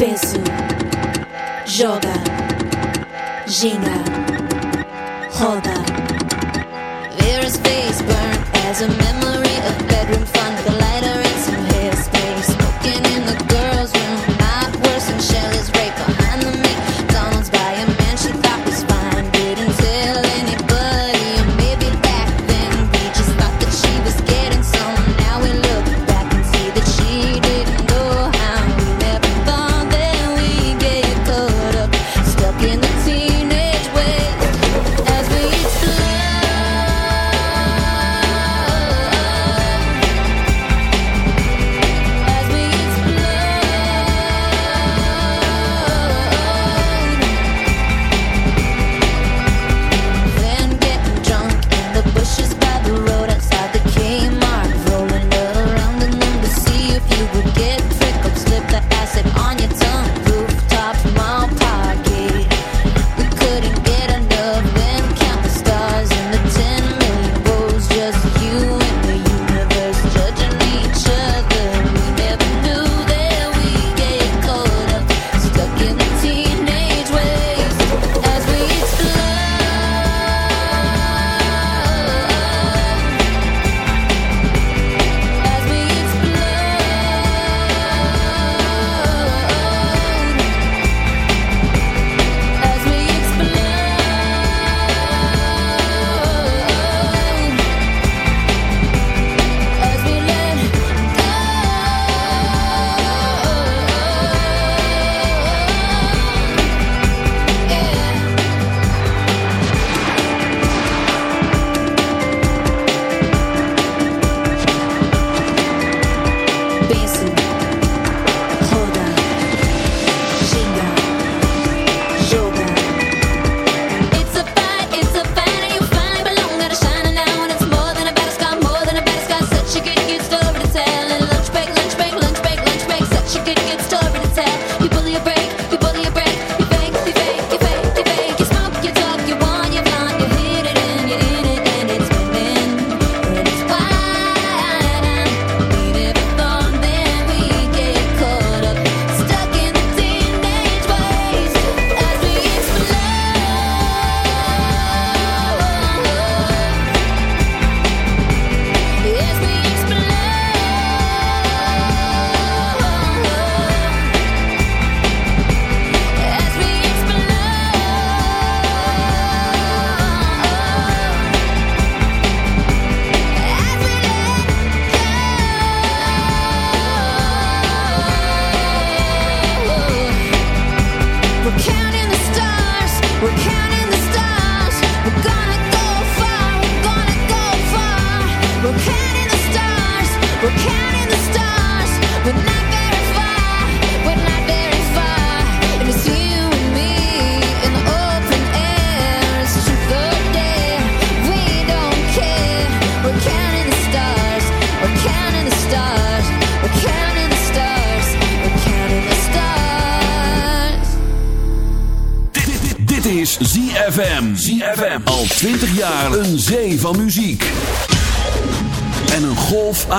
Penso, joga, ginga, roda. Vera's face burned as a memory of bedroom. fire.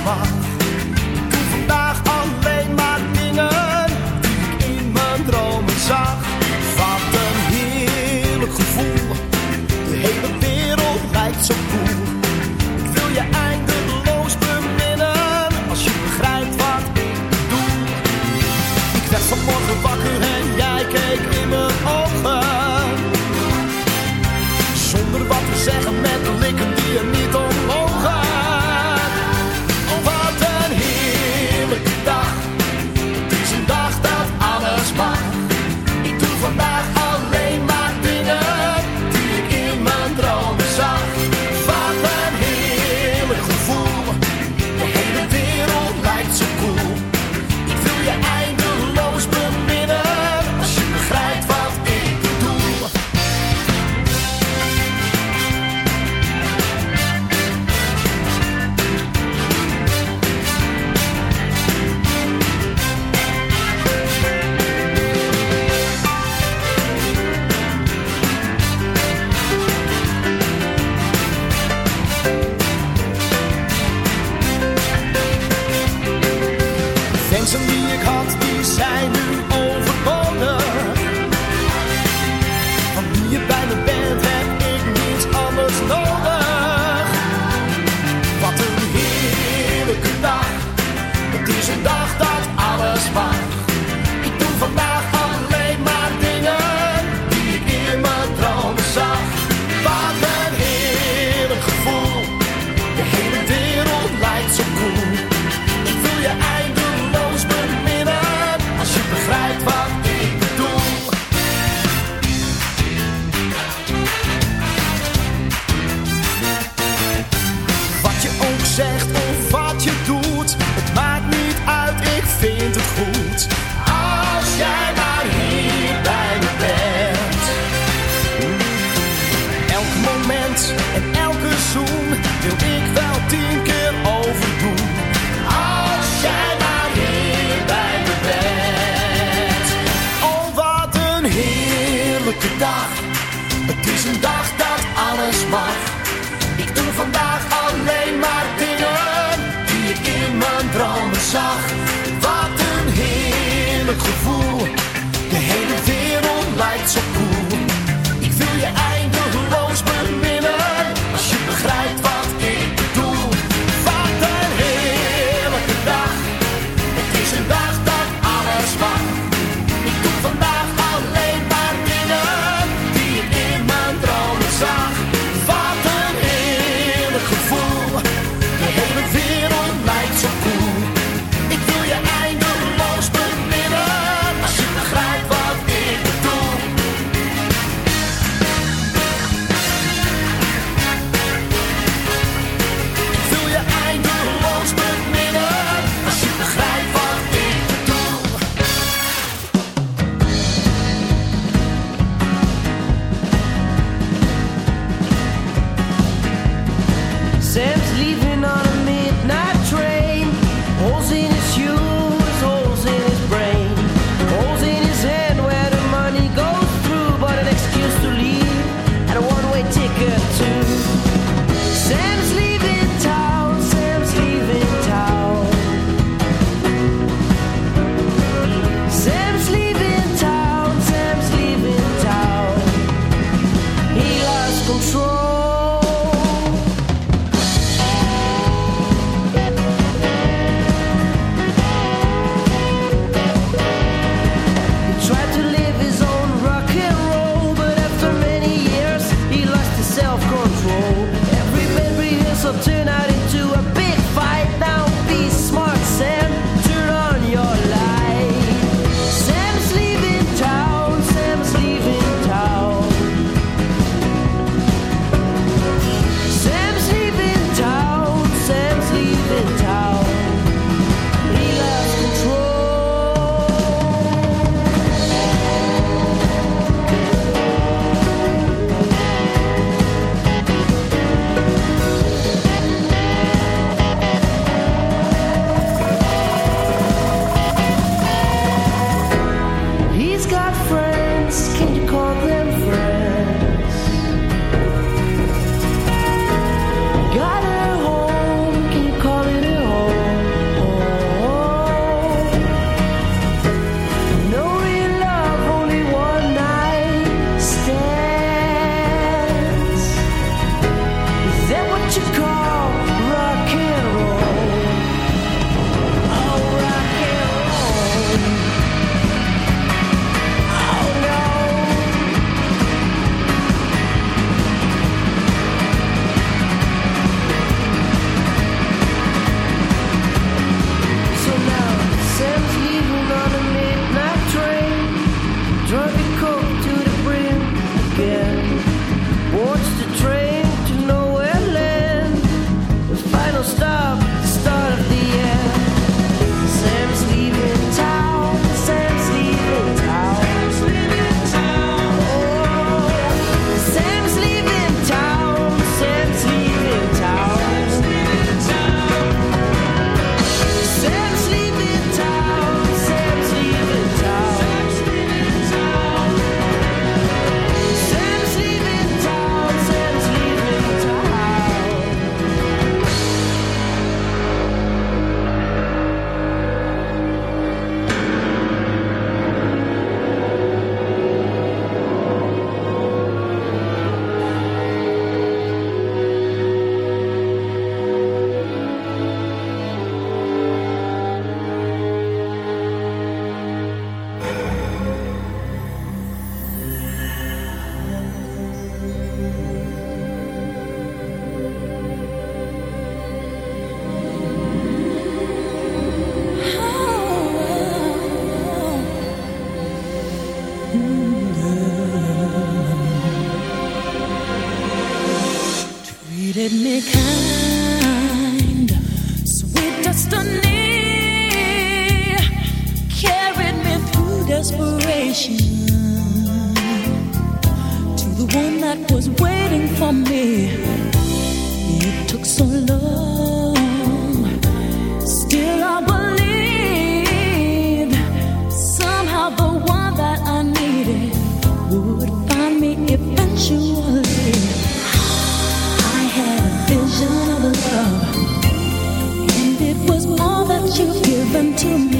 smart listen to me.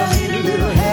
a little, little help.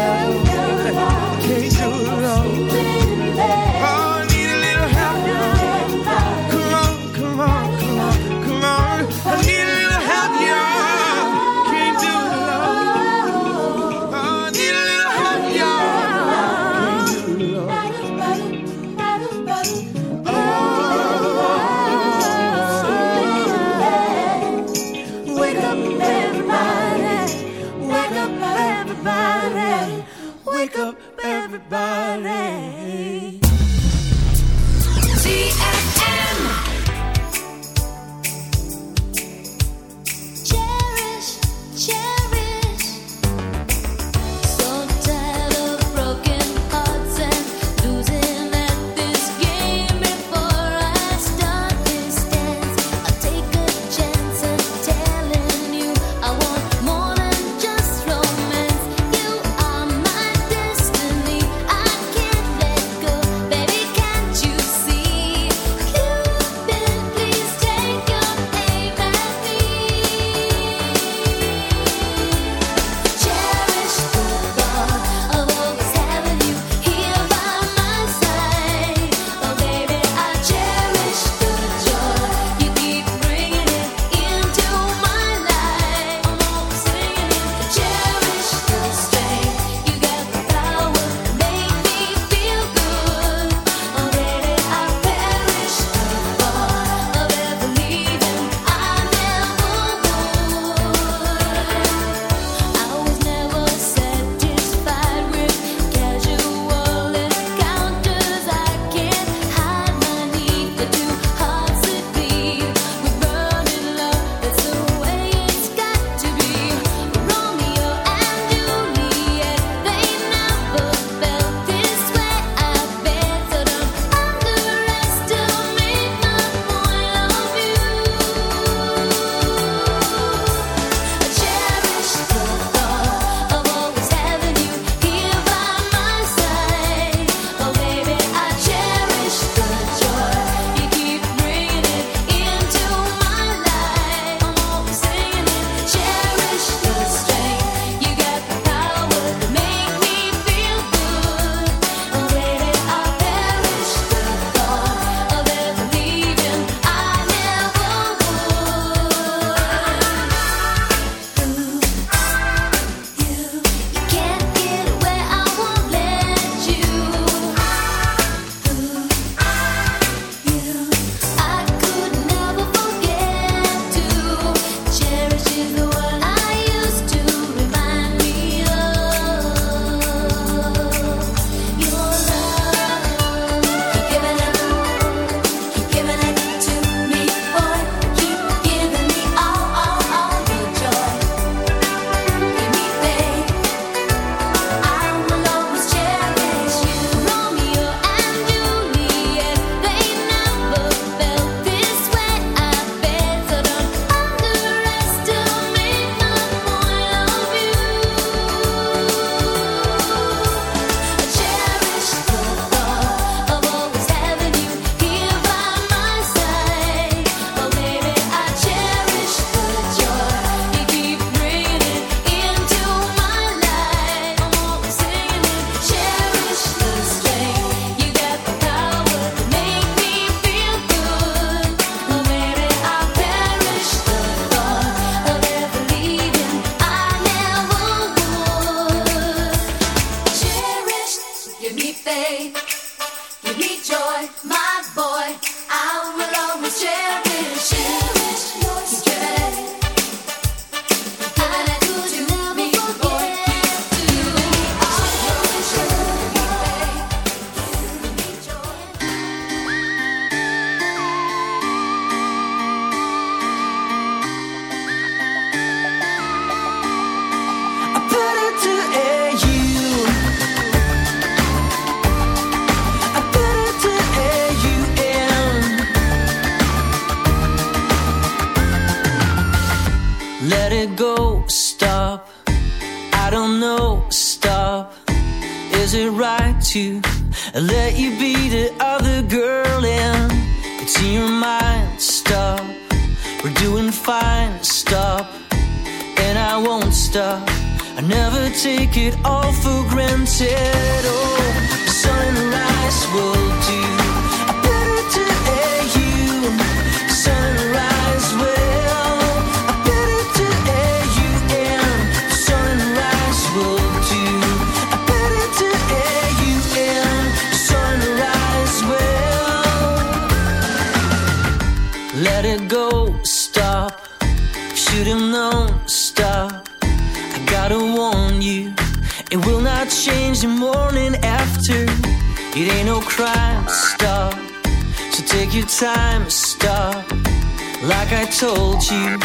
told you,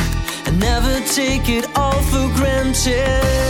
I never take it all for granted.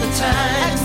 The time.